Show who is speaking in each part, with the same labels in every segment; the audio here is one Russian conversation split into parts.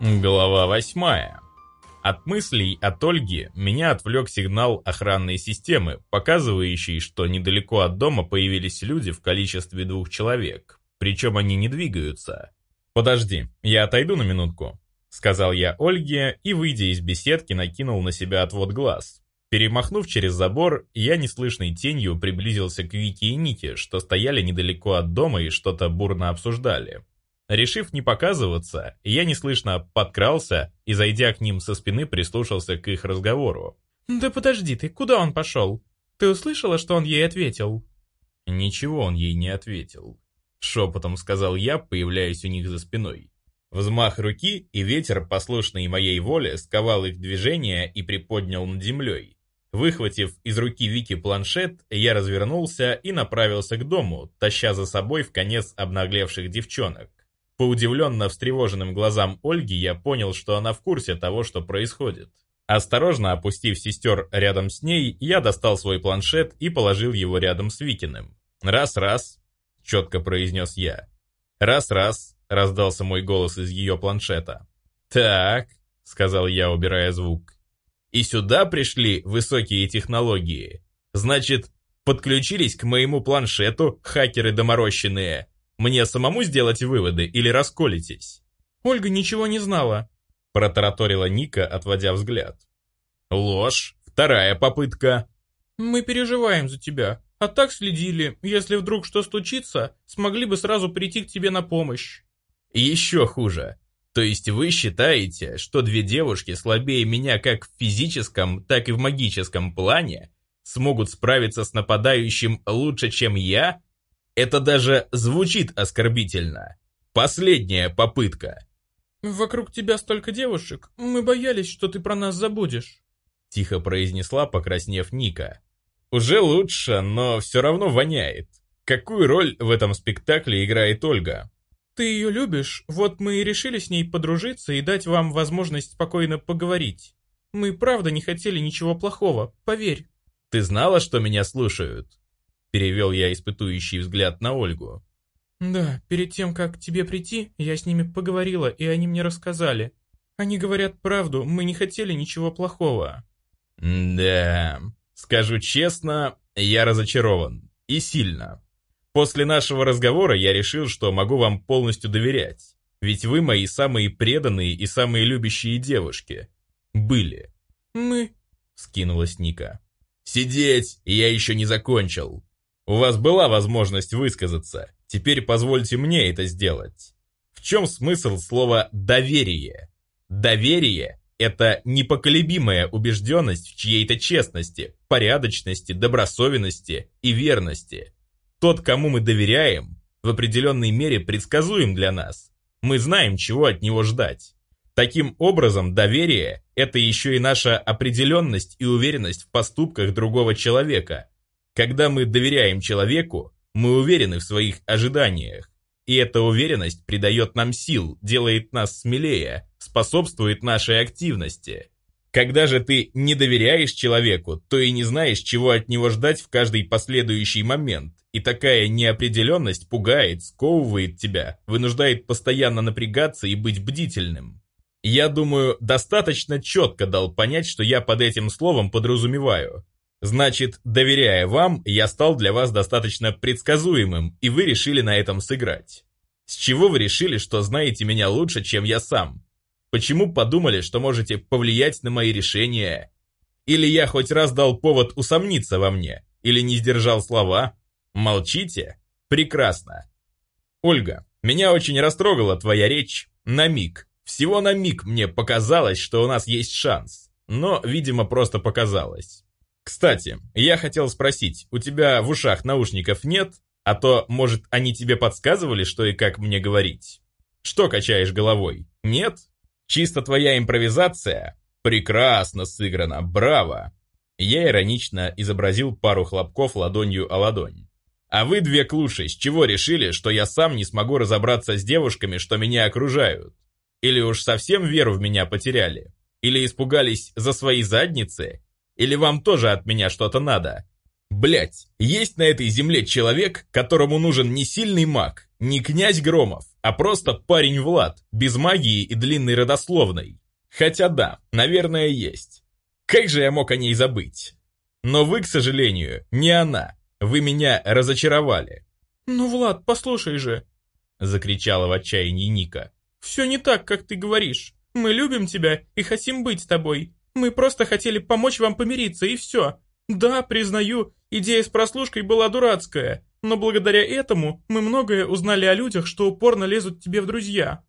Speaker 1: Глава восьмая. От мыслей от Ольги меня отвлек сигнал охранной системы, показывающий, что недалеко от дома появились люди в количестве двух человек, причем они не двигаются. «Подожди, я отойду на минутку», — сказал я Ольге и, выйдя из беседки, накинул на себя отвод глаз. Перемахнув через забор, я неслышной тенью приблизился к Вике и Нике, что стояли недалеко от дома и что-то бурно обсуждали. Решив не показываться, я неслышно подкрался и, зайдя к ним со спины, прислушался к их разговору.
Speaker 2: «Да подожди ты, куда он пошел? Ты услышала, что он ей ответил?»
Speaker 1: Ничего он ей не ответил. Шепотом сказал я, появляясь у них за спиной. Взмах руки, и ветер, послушный моей воле, сковал их движение и приподнял над землей. Выхватив из руки Вики планшет, я развернулся и направился к дому, таща за собой в конец обнаглевших девчонок. По удивленно встревоженным глазам Ольги я понял, что она в курсе того, что происходит. Осторожно опустив сестер рядом с ней, я достал свой планшет и положил его рядом с Викиным. «Раз-раз», — четко произнес я. «Раз-раз», — раздался мой голос из ее планшета. «Так», — сказал я, убирая звук. «И сюда пришли высокие технологии. Значит, подключились к моему планшету хакеры доморощенные. Мне самому сделать выводы или расколитесь?»
Speaker 2: «Ольга ничего не знала», —
Speaker 1: протараторила Ника, отводя взгляд. «Ложь. Вторая попытка».
Speaker 2: «Мы переживаем за тебя. А так следили. Если вдруг что случится, смогли бы сразу прийти к тебе на помощь».
Speaker 1: Еще хуже. То есть вы считаете, что две девушки слабее меня как в физическом, так и в магическом плане смогут справиться с нападающим лучше, чем я? Это даже звучит оскорбительно. Последняя попытка.
Speaker 2: «Вокруг тебя столько девушек, мы боялись, что ты про нас забудешь»,
Speaker 1: тихо произнесла, покраснев Ника. «Уже лучше, но все равно воняет. Какую роль в этом спектакле играет Ольга?»
Speaker 2: «Ты ее любишь, вот мы и решили с ней подружиться и дать вам возможность спокойно поговорить. Мы правда не хотели ничего плохого, поверь».
Speaker 1: «Ты знала, что меня слушают?» Перевел я испытующий взгляд на Ольгу.
Speaker 2: «Да, перед тем, как к тебе прийти, я с ними поговорила, и они мне рассказали. Они говорят правду, мы не хотели ничего плохого».
Speaker 1: «Да, скажу честно, я разочарован. И сильно. После нашего разговора я решил, что могу вам полностью доверять. Ведь вы мои самые преданные и самые любящие девушки. Были».
Speaker 2: «Мы...»
Speaker 1: — скинулась Ника. «Сидеть! Я еще не закончил!» У вас была возможность высказаться, теперь позвольте мне это сделать. В чем смысл слова «доверие»? Доверие – это непоколебимая убежденность в чьей-то честности, порядочности, добросовенности и верности. Тот, кому мы доверяем, в определенной мере предсказуем для нас. Мы знаем, чего от него ждать. Таким образом, доверие – это еще и наша определенность и уверенность в поступках другого человека – когда мы доверяем человеку, мы уверены в своих ожиданиях. И эта уверенность придает нам сил, делает нас смелее, способствует нашей активности. Когда же ты не доверяешь человеку, то и не знаешь, чего от него ждать в каждый последующий момент. И такая неопределенность пугает, сковывает тебя, вынуждает постоянно напрягаться и быть бдительным. Я думаю, достаточно четко дал понять, что я под этим словом подразумеваю. Значит, доверяя вам, я стал для вас достаточно предсказуемым, и вы решили на этом сыграть. С чего вы решили, что знаете меня лучше, чем я сам? Почему подумали, что можете повлиять на мои решения? Или я хоть раз дал повод усомниться во мне? Или не сдержал слова? Молчите? Прекрасно. Ольга, меня очень растрогала твоя речь. На миг. Всего на миг мне показалось, что у нас есть шанс. Но, видимо, просто показалось. Кстати, я хотел спросить, у тебя в ушах наушников нет? А то, может, они тебе подсказывали, что и как мне говорить? Что качаешь головой? Нет? Чисто твоя импровизация? Прекрасно сыграно, браво! Я иронично изобразил пару хлопков ладонью о ладонь. А вы, две клуши, с чего решили, что я сам не смогу разобраться с девушками, что меня окружают? Или уж совсем веру в меня потеряли? Или испугались за свои задницы? Или вам тоже от меня что-то надо? Блять, есть на этой земле человек, которому нужен не сильный маг, не князь Громов, а просто парень Влад, без магии и длинной родословной. Хотя да, наверное, есть. Как же я мог о ней забыть? Но вы, к сожалению, не она. Вы меня разочаровали.
Speaker 2: «Ну, Влад, послушай же!»
Speaker 1: Закричала в отчаянии Ника.
Speaker 2: «Все не так, как ты говоришь. Мы любим тебя и хотим быть с тобой. Мы просто хотели помочь вам помириться, и все. Да, признаю, идея с прослушкой была дурацкая, но благодаря этому мы многое узнали о людях, что упорно лезут тебе в друзья».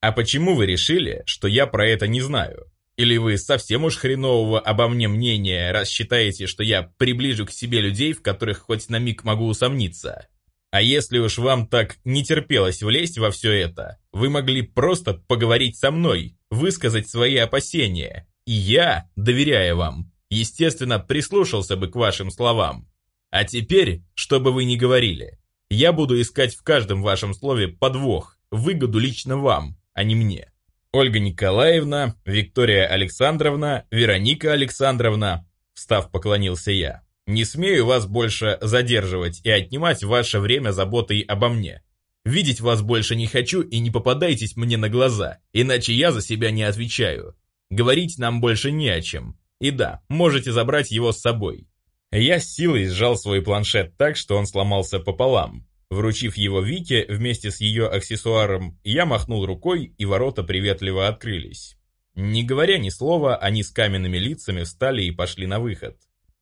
Speaker 1: «А почему вы решили, что я про это не знаю? Или вы совсем уж хренового обо мне мнения, раз считаете, что я приближу к себе людей, в которых хоть на миг могу усомниться?» А если уж вам так не терпелось влезть во все это, вы могли просто поговорить со мной, высказать свои опасения, и я, доверяя вам, естественно, прислушался бы к вашим словам. А теперь, что бы вы ни говорили, я буду искать в каждом вашем слове подвох, выгоду лично вам, а не мне. Ольга Николаевна, Виктория Александровна, Вероника Александровна, встав поклонился я. Не смею вас больше задерживать и отнимать ваше время заботой обо мне. Видеть вас больше не хочу и не попадайтесь мне на глаза, иначе я за себя не отвечаю. Говорить нам больше не о чем. И да, можете забрать его с собой. Я с силой сжал свой планшет так, что он сломался пополам. Вручив его Вике вместе с ее аксессуаром, я махнул рукой, и ворота приветливо открылись. Не говоря ни слова, они с каменными лицами встали и пошли на выход.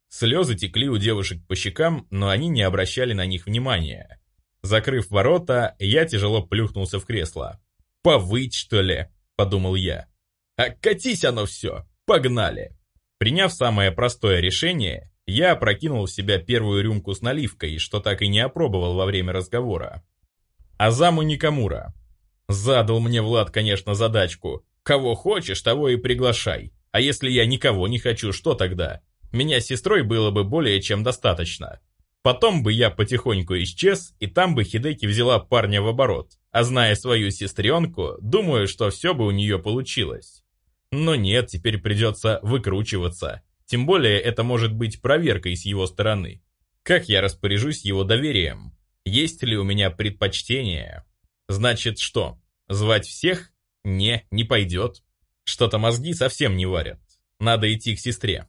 Speaker 1: Слезы текли у девушек по щекам, но они не обращали на них внимания. Закрыв ворота, я тяжело плюхнулся в кресло. «Повыть, что ли?» – подумал я. «А катись оно все! Погнали!» Приняв самое простое решение, я опрокинул в себя первую рюмку с наливкой, что так и не опробовал во время разговора. Азаму Никамура. Задал мне Влад, конечно, задачку. Кого хочешь, того и приглашай. А если я никого не хочу, что тогда? Меня с сестрой было бы более чем достаточно. Потом бы я потихоньку исчез, и там бы Хидеки взяла парня в оборот. А зная свою сестренку, думаю, что все бы у нее получилось. Но нет, теперь придется выкручиваться. Тем более это может быть проверкой с его стороны. Как я распоряжусь его доверием? Есть ли у меня предпочтение? Значит что, звать всех? Не, не пойдет. Что-то мозги совсем не варят. Надо идти к сестре.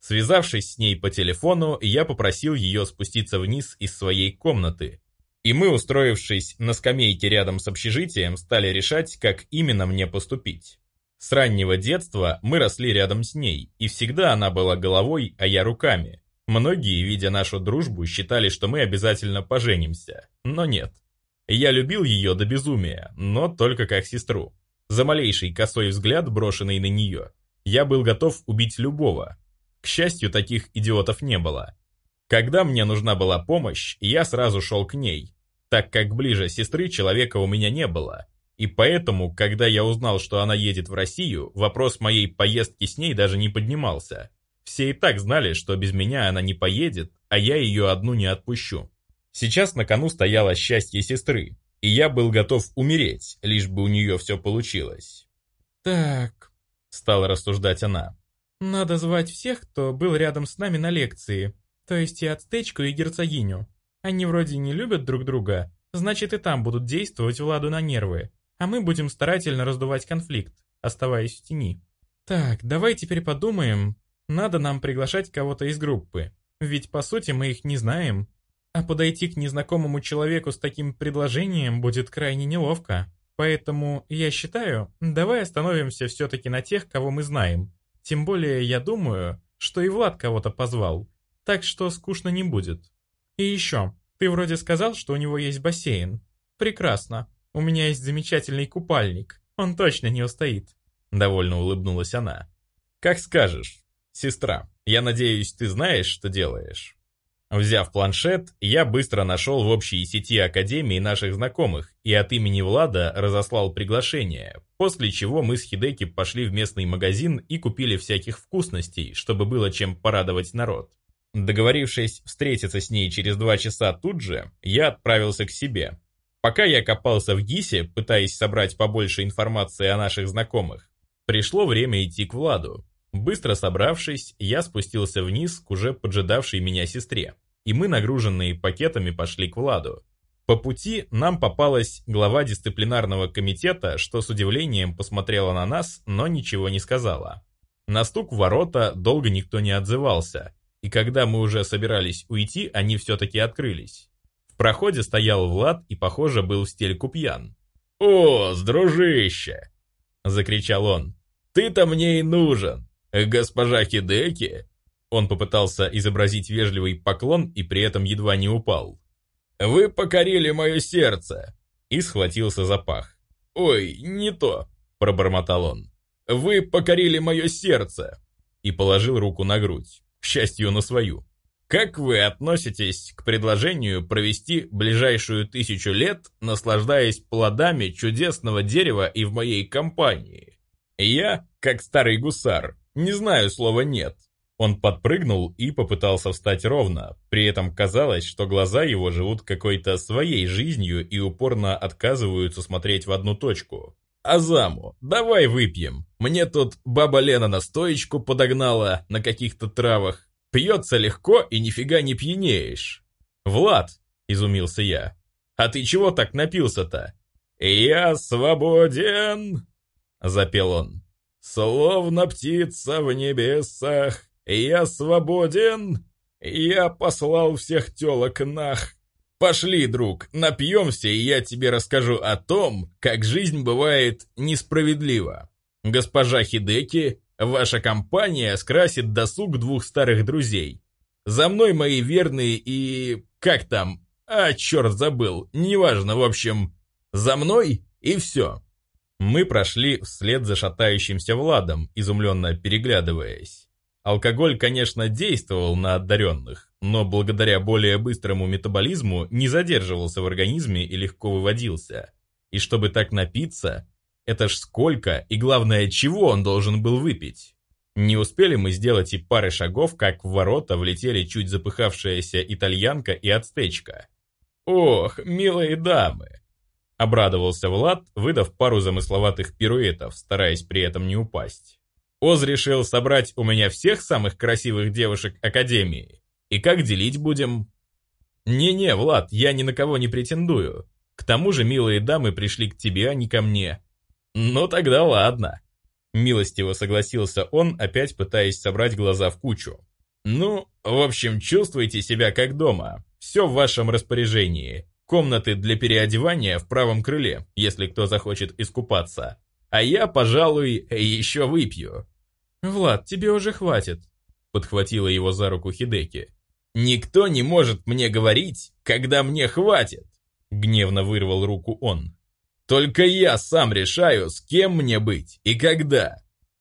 Speaker 1: Связавшись с ней по телефону, я попросил ее спуститься вниз из своей комнаты. И мы, устроившись на скамейке рядом с общежитием, стали решать, как именно мне поступить. С раннего детства мы росли рядом с ней, и всегда она была головой, а я руками. Многие, видя нашу дружбу, считали, что мы обязательно поженимся, но нет. Я любил ее до безумия, но только как сестру. За малейший косой взгляд, брошенный на нее, я был готов убить любого, к счастью, таких идиотов не было. Когда мне нужна была помощь, я сразу шел к ней, так как ближе сестры человека у меня не было. И поэтому, когда я узнал, что она едет в Россию, вопрос моей поездки с ней даже не поднимался. Все и так знали, что без меня она не поедет, а я ее одну не отпущу. Сейчас на кону стояло счастье сестры, и я был готов умереть, лишь бы у нее все получилось.
Speaker 2: «Так», — стала рассуждать она, надо звать всех, кто был рядом с нами на лекции, то есть и ацтечку, и герцогиню. Они вроде не любят друг друга, значит и там будут действовать Владу на нервы, а мы будем старательно раздувать конфликт, оставаясь в тени. Так, давай теперь подумаем, надо нам приглашать кого-то из группы, ведь по сути мы их не знаем. А подойти к незнакомому человеку с таким предложением будет крайне неловко. Поэтому я считаю, давай остановимся все-таки на тех, кого мы знаем, тем более я думаю, что и Влад кого-то позвал, так что скучно не будет. И еще, ты вроде сказал, что у него есть бассейн. Прекрасно, у меня есть замечательный купальник, он точно не устоит.
Speaker 1: Довольно улыбнулась она. Как скажешь, сестра, я надеюсь, ты знаешь, что делаешь. Взяв планшет, я быстро нашел в общей сети Академии наших знакомых и от имени Влада разослал приглашение, после чего мы с Хидеки пошли в местный магазин и купили всяких вкусностей, чтобы было чем порадовать народ. Договорившись встретиться с ней через два часа тут же, я отправился к себе. Пока я копался в ГИСе, пытаясь собрать побольше информации о наших знакомых, пришло время идти к Владу. Быстро собравшись, я спустился вниз к уже поджидавшей меня сестре, и мы, нагруженные пакетами, пошли к Владу. По пути нам попалась глава дисциплинарного комитета, что с удивлением посмотрела на нас, но ничего не сказала. На стук в ворота долго никто не отзывался, и когда мы уже собирались уйти, они все-таки открылись. Проходе стоял Влад и, похоже, был в стельку пьян. «О, дружище!» — закричал он. «Ты-то мне и нужен! Госпожа Хидеки!» Он попытался изобразить вежливый поклон и при этом едва не упал. «Вы покорили мое сердце!» И схватился за пах. «Ой, не то!» – пробормотал он. «Вы покорили мое сердце!» И положил руку на грудь, к счастью, на свою. «Как вы относитесь к предложению провести ближайшую тысячу лет, наслаждаясь плодами чудесного дерева и в моей компании?» Я, как старый гусар, не знаю слова «нет», он подпрыгнул и попытался встать ровно, при этом казалось, что глаза его живут какой-то своей жизнью и упорно отказываются смотреть в одну точку. «Азаму, давай выпьем. Мне тут баба Лена настоечку подогнала на каких-то травах. Пьется легко и нифига не пьянеешь». «Влад», — изумился я, — «а ты чего так напился-то?» «Я свободен», — запел он, — «словно птица в небесах, «Я свободен! Я послал всех телок нах!» «Пошли, друг, напьемся, и я тебе расскажу о том, как жизнь бывает несправедлива. Госпожа Хидеки, ваша компания скрасит досуг двух старых друзей. За мной мои верные и... как там? А, черт, забыл, неважно, в общем, за мной и все». Мы прошли вслед за шатающимся Владом, изумленно переглядываясь. Алкоголь, конечно, действовал на одаренных, но благодаря более быстрому метаболизму не задерживался в организме и легко выводился. И чтобы так напиться, это ж сколько и главное, чего он должен был выпить? Не успели мы сделать и пары шагов, как в ворота влетели чуть запыхавшаяся итальянка и ацтечка. «Ох, милые дамы!» Обрадовался Влад, выдав пару замысловатых пируэтов, стараясь при этом не упасть. Оз решил собрать у меня всех самых красивых девушек Академии. И как делить будем? Не-не, Влад, я ни на кого не претендую. К тому же милые дамы пришли к тебе, а не ко мне. Ну тогда ладно. Милостиво согласился он, опять пытаясь собрать глаза в кучу. Ну, в общем, чувствуйте себя как дома. Все в вашем распоряжении. Комнаты для переодевания в правом крыле, если кто захочет искупаться. А я, пожалуй, еще выпью. «Влад, тебе уже хватит», — подхватила его за руку Хидеки. «Никто не может мне говорить, когда мне хватит», — гневно вырвал руку он. «Только я сам решаю, с кем мне быть и когда».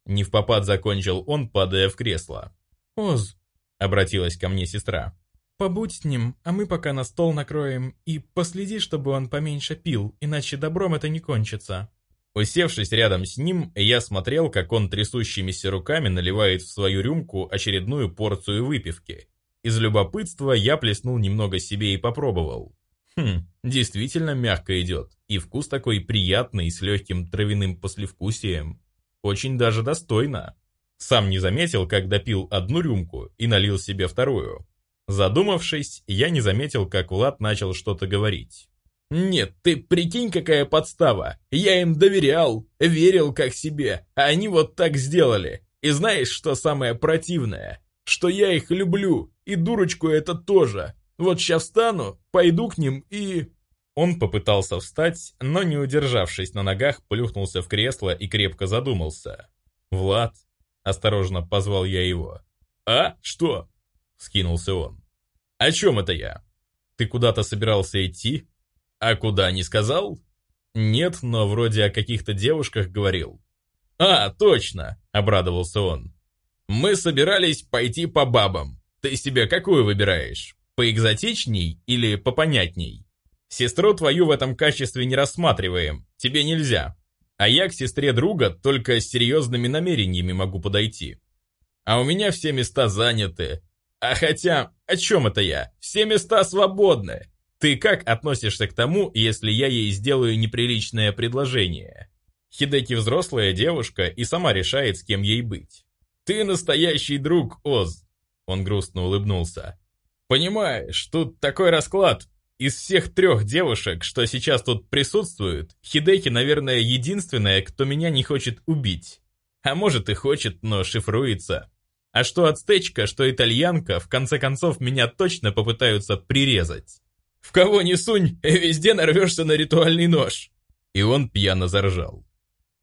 Speaker 1: Не в попад закончил он, падая в кресло.
Speaker 2: «Оз», —
Speaker 1: обратилась ко мне сестра.
Speaker 2: «Побудь с ним, а мы пока на стол накроем, и последи, чтобы он поменьше пил, иначе добром это не кончится».
Speaker 1: Усевшись рядом с ним, я смотрел, как он трясущимися руками наливает в свою рюмку очередную порцию выпивки. Из любопытства я плеснул немного себе и попробовал. Хм, действительно мягко идет, и вкус такой приятный, с легким травяным послевкусием. Очень даже достойно. Сам не заметил, как допил одну рюмку и налил себе вторую. Задумавшись, я не заметил, как Влад начал что-то говорить. Нет, ты прикинь, какая подстава. Я им доверял, верил как себе, а они вот так сделали. И знаешь, что самое противное? Что я их люблю, и дурочку это тоже. Вот сейчас встану, пойду к ним и... Он попытался встать, но не удержавшись на ногах, плюхнулся в кресло и крепко задумался. «Влад», — осторожно позвал я его. «А? Что?» — скинулся он. «О чем это я? Ты куда-то собирался идти?» «А куда, не сказал?» «Нет, но вроде о каких-то девушках говорил». «А, точно!» — обрадовался он. «Мы собирались пойти по бабам. Ты себе какую выбираешь? Поэкзотичней или попонятней? Сестру твою в этом качестве не рассматриваем, тебе нельзя. А я к сестре друга только с серьезными намерениями могу подойти. А у меня все места заняты. А хотя, о чем это я? Все места свободны. Ты как относишься к тому, если я ей сделаю неприличное предложение? Хидеки взрослая девушка и сама решает, с кем ей быть. Ты настоящий друг, Оз. Он грустно улыбнулся. Понимаешь, тут такой расклад. из всех трех девушек, что сейчас тут присутствуют, Хидеки, наверное, единственная, кто меня не хочет убить. А может и хочет, но шифруется. А что ацтечка, что итальянка, в конце концов меня точно попытаются прирезать. В кого не сунь, везде нарвешься на ритуальный нож. И он пьяно заржал.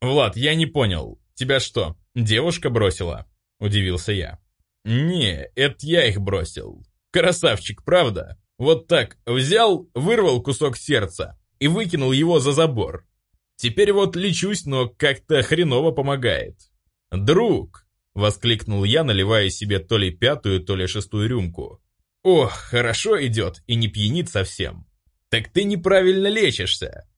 Speaker 1: «Влад, я не понял. Тебя что, девушка бросила?» Удивился я. «Не, это я их бросил. Красавчик, правда? Вот так, взял, вырвал кусок сердца и выкинул его за забор. Теперь вот лечусь, но как-то хреново помогает. Друг!» Воскликнул я, наливая себе то ли пятую, то ли шестую рюмку. «Ох, хорошо идет и не пьянит совсем. Так ты неправильно лечишься».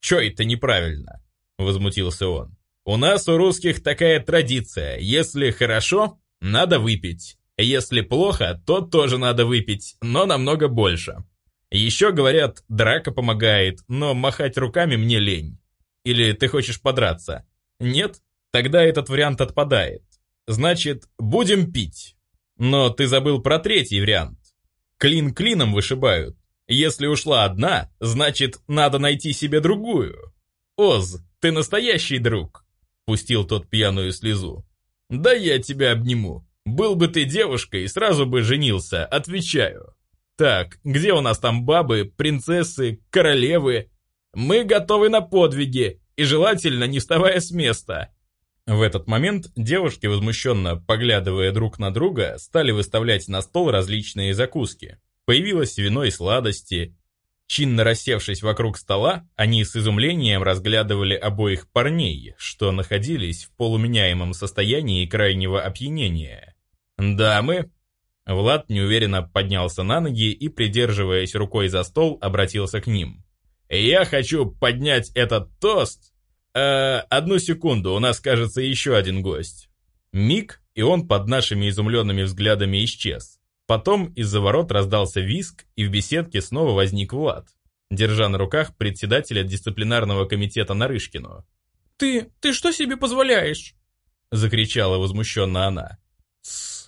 Speaker 1: «Чё это неправильно?» Возмутился он. «У нас у русских такая традиция. Если хорошо, надо выпить. Если плохо, то тоже надо выпить, но намного больше. Еще говорят, драка помогает, но махать руками мне лень. Или ты хочешь подраться? Нет? Тогда этот вариант отпадает. Значит, будем пить. Но ты забыл про третий вариант. Клин клином вышибают. Если ушла одна, значит, надо найти себе другую. Оз, ты настоящий друг. Пустил тот пьяную слезу. Да я тебя обниму. Был бы ты девушкой, сразу бы женился, отвечаю. Так, где у нас там бабы, принцессы, королевы? Мы готовы на подвиги, и желательно не вставая с места. В этот момент девушки, возмущенно поглядывая друг на друга, стали выставлять на стол различные закуски. Появилось вино и сладости. Чинно рассевшись вокруг стола, они с изумлением разглядывали обоих парней, что находились в полуменяемом состоянии крайнего опьянения. «Дамы!» Влад неуверенно поднялся на ноги и, придерживаясь рукой за стол, обратился к ним. «Я хочу поднять этот тост «Э, одну секунду, у нас, кажется, еще один гость». Миг, и он под нашими изумленными взглядами исчез. Потом из-за ворот раздался виск, и в беседке снова возник Влад, держа на руках председателя дисциплинарного комитета Нарышкину.
Speaker 2: «Ты, ты что себе позволяешь?»
Speaker 1: Закричала возмущенно она. «Тссс!»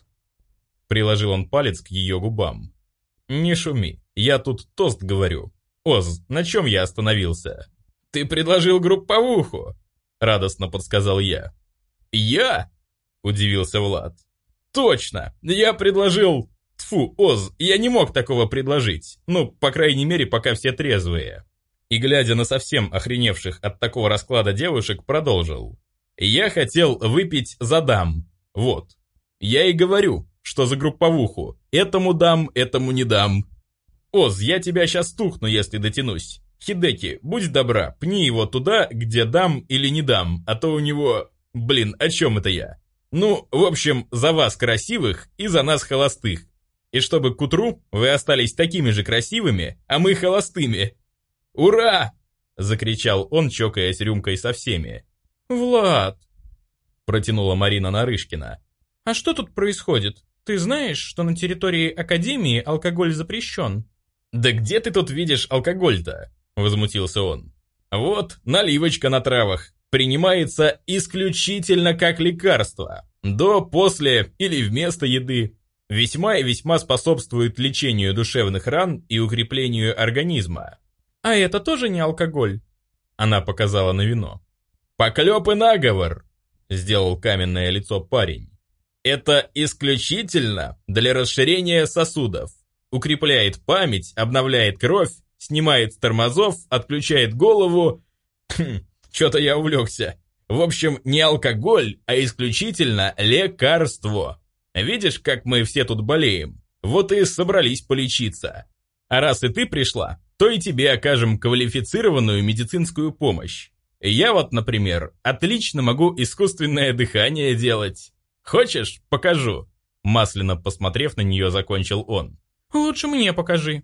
Speaker 1: Приложил он палец к ее губам. «Не шуми, я тут тост говорю. Оз, на чем я остановился?» «Ты предложил групповуху!» — радостно подсказал я. «Я?» — удивился Влад. «Точно! Я предложил... Тфу, Оз, я не мог такого предложить. Ну, по крайней мере, пока все трезвые». И, глядя на совсем охреневших от такого расклада девушек, продолжил. «Я хотел выпить за дам. Вот. Я и говорю, что за групповуху. Этому дам, этому не дам. Оз, я тебя сейчас тухну, если дотянусь. Хидеки, будь добра, пни его туда, где дам или не дам, а то у него... Блин, о чем это я? Ну, в общем, за вас красивых и за нас холостых. И чтобы к утру вы остались такими же красивыми, а мы холостыми. Ура! Закричал он, чокаясь рюмкой со всеми.
Speaker 2: «Влад!»
Speaker 1: Протянула Марина Нарышкина.
Speaker 2: «А что тут происходит? Ты знаешь, что на территории Академии алкоголь запрещен?»
Speaker 1: «Да где ты тут видишь алкоголь-то?» — возмутился он. «Вот, наливочка на травах. Принимается исключительно как лекарство. До, после или вместо еды. Весьма и весьма способствует лечению душевных ран и укреплению организма».
Speaker 2: «А это тоже не алкоголь?»
Speaker 1: Она показала на вино. «Поклеп и наговор!» — сделал каменное лицо парень. «Это исключительно для расширения сосудов. Укрепляет память, обновляет кровь снимает с тормозов, отключает голову. Хм, Что-то я увлекся. В общем, не алкоголь, а исключительно лекарство. Видишь, как мы все тут болеем? Вот и собрались полечиться. А раз и ты пришла, то и тебе окажем квалифицированную медицинскую помощь. Я вот, например, отлично могу искусственное дыхание делать. Хочешь, покажу?» Масляно посмотрев на нее, закончил он.
Speaker 2: «Лучше мне покажи»,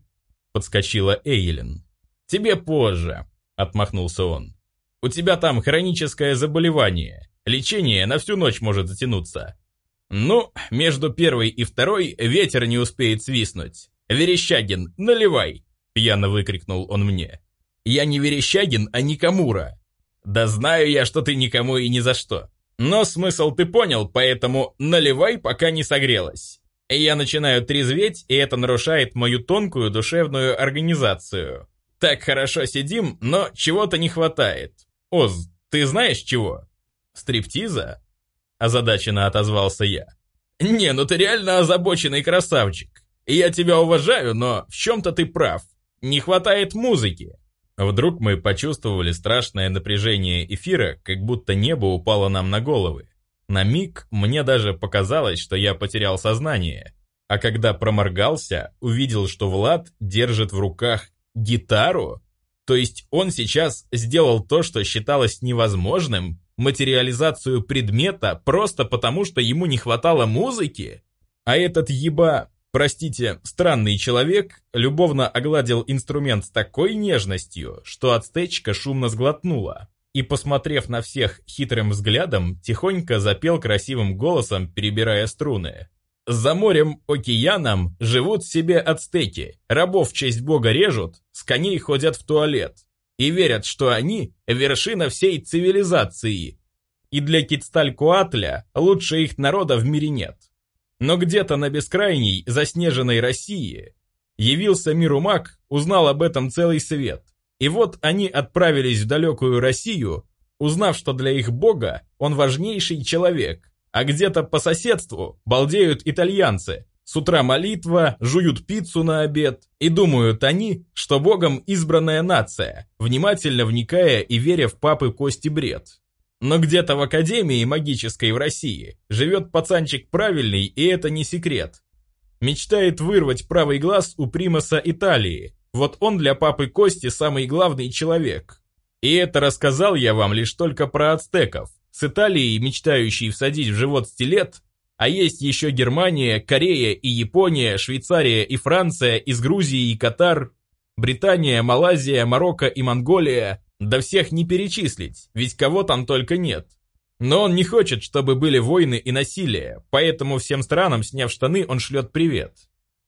Speaker 1: подскочила Эйлин. «Тебе позже», — отмахнулся он. «У тебя там хроническое заболевание. Лечение на всю ночь может затянуться. Ну, между первой и второй ветер не успеет свистнуть. Верещагин, наливай!» — пьяно выкрикнул он мне. «Я не Верещагин, а Никамура. Да знаю я, что ты никому и ни за что. Но смысл ты понял, поэтому наливай, пока не согрелась. Я начинаю трезветь, и это нарушает мою тонкую душевную организацию. Так хорошо сидим, но чего-то не хватает. Оз, ты знаешь чего? Стриптиза? Озадаченно отозвался я. Не, ну ты реально озабоченный красавчик. Я тебя уважаю, но в чем-то ты прав. Не хватает музыки. Вдруг мы почувствовали страшное напряжение эфира, как будто небо упало нам на головы. На миг мне даже показалось, что я потерял сознание. А когда проморгался, увидел, что Влад держит в руках гитару. То есть он сейчас сделал то, что считалось невозможным, материализацию предмета просто потому, что ему не хватало музыки? А этот еба, простите, странный человек, любовно огладил инструмент с такой нежностью, что ацтечка шумно сглотнула. И, посмотрев на всех хитрым взглядом, тихонько запел красивым голосом, перебирая струны. За морем-океаном живут себе ацтеки, рабов в честь бога режут, с коней ходят в туалет и верят, что они – вершина всей цивилизации. И для Кицталькуатля лучше их народа в мире нет. Но где-то на бескрайней, заснеженной России явился миру маг, узнал об этом целый свет. И вот они отправились в далекую Россию, узнав, что для их бога он важнейший человек, а где-то по соседству балдеют итальянцы, с утра молитва, жуют пиццу на обед, и думают они, что Богом избранная нация, внимательно вникая и веря в папы Кости бред. Но где-то в Академии магической в России живет пацанчик правильный, и это не секрет. Мечтает вырвать правый глаз у примаса Италии. Вот он для папы Кости самый главный человек. И это рассказал я вам лишь только про ацтеков. С Италией, мечтающей всадить в живот стилет, а есть еще Германия, Корея и Япония, Швейцария и Франция, из Грузии и Катар, Британия, Малайзия, Марокко и Монголия. Да всех не перечислить, ведь кого там только нет. Но он не хочет, чтобы были войны и насилие, поэтому всем странам, сняв штаны, он шлет привет.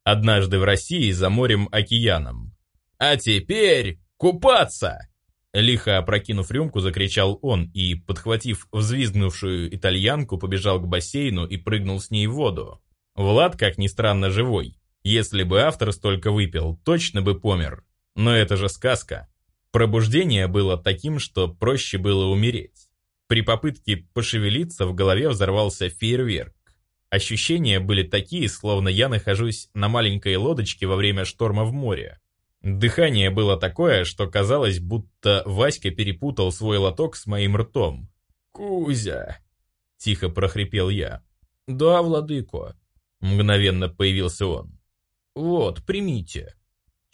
Speaker 1: Однажды в России за морем-океаном. А теперь купаться! Лихо опрокинув рюмку, закричал он и, подхватив взвизгнувшую итальянку, побежал к бассейну и прыгнул с ней в воду. Влад, как ни странно, живой. Если бы автор столько выпил, точно бы помер. Но это же сказка. Пробуждение было таким, что проще было умереть. При попытке пошевелиться в голове взорвался фейерверк. Ощущения были такие, словно я нахожусь на маленькой лодочке во время шторма в море. Дыхание было такое, что казалось, будто Васька перепутал свой лоток с моим ртом. «Кузя!» — тихо прохрипел я. «Да, владыко!» — мгновенно появился он. «Вот, примите!»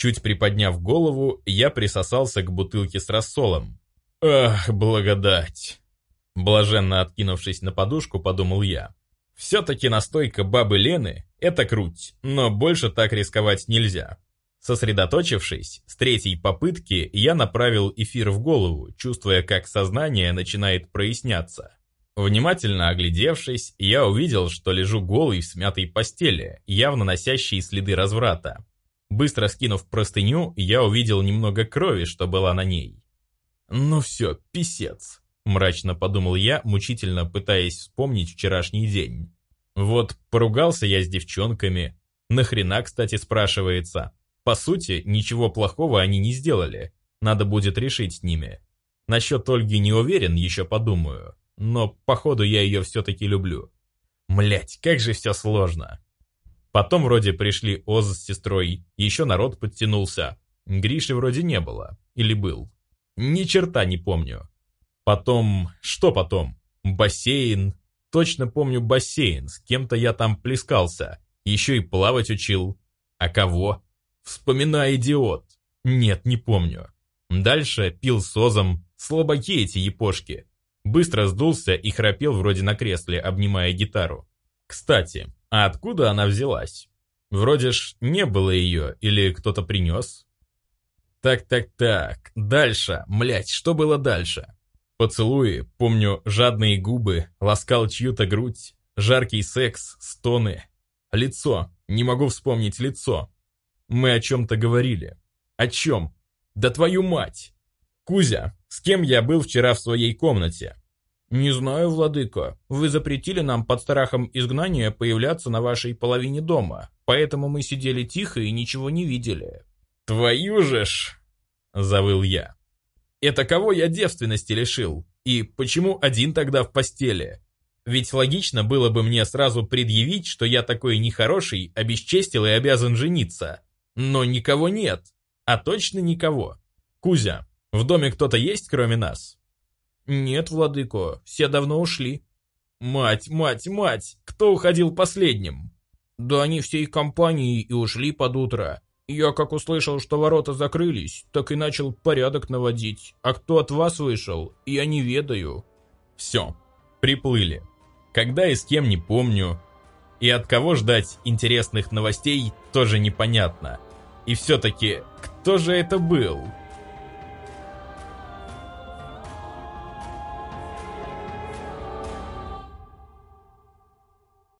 Speaker 1: Чуть приподняв голову, я присосался к бутылке с рассолом. «Ах, благодать!» Блаженно откинувшись на подушку, подумал я. «Все-таки настойка бабы Лены — это круть, но больше так рисковать нельзя. Сосредоточившись, с третьей попытки я направил эфир в голову, чувствуя, как сознание начинает проясняться. Внимательно оглядевшись, я увидел, что лежу голый в смятой постели, явно носящей следы разврата. Быстро скинув простыню, я увидел немного крови, что была на ней. «Ну все, писец», — мрачно подумал я, мучительно пытаясь вспомнить вчерашний день. «Вот поругался я с девчонками. Нахрена, кстати, спрашивается?» По сути, ничего плохого они не сделали. Надо будет решить с ними. Насчет Ольги не уверен, еще подумаю. Но, походу, я ее все-таки люблю. Млять, как же все сложно. Потом вроде пришли Оз с сестрой, еще народ подтянулся. Гриши вроде не было. Или был. Ни черта не помню. Потом... Что потом? Бассейн. Точно помню бассейн. С кем-то я там плескался. Еще и плавать учил. А кого? Вспоминай, идиот. Нет, не помню. Дальше пил созом. Слабаки эти епошки. Быстро сдулся и храпел вроде на кресле, обнимая гитару. Кстати, а откуда она взялась? Вроде ж не было ее, или кто-то принес? Так-так-так, дальше, млять, что было дальше? Поцелуи, помню, жадные губы, ласкал чью-то грудь, жаркий секс, стоны. Лицо, не могу вспомнить лицо. Мы о чем-то говорили. О чем? Да твою мать! Кузя, с кем я был вчера в своей комнате?
Speaker 2: «Не знаю, владыка. Вы запретили нам под страхом изгнания появляться на вашей половине дома, поэтому мы сидели тихо и ничего не видели».
Speaker 1: «Твою же ж!» — завыл я. «Это кого я девственности лишил? И почему один тогда в постели? Ведь логично было бы мне сразу предъявить, что я такой нехороший, обесчестил и обязан жениться. Но никого нет. А точно никого. Кузя, в доме кто-то есть, кроме нас?»
Speaker 2: «Нет, владыко, все давно ушли».
Speaker 1: «Мать, мать, мать! Кто уходил последним?»
Speaker 2: «Да они всей компанией и ушли под утро. Я как услышал, что ворота закрылись, так и начал порядок наводить. А кто от вас вышел, я не ведаю».
Speaker 1: «Все, приплыли. Когда и с кем не помню. И от кого ждать интересных новостей тоже непонятно. И все-таки, кто же это был?»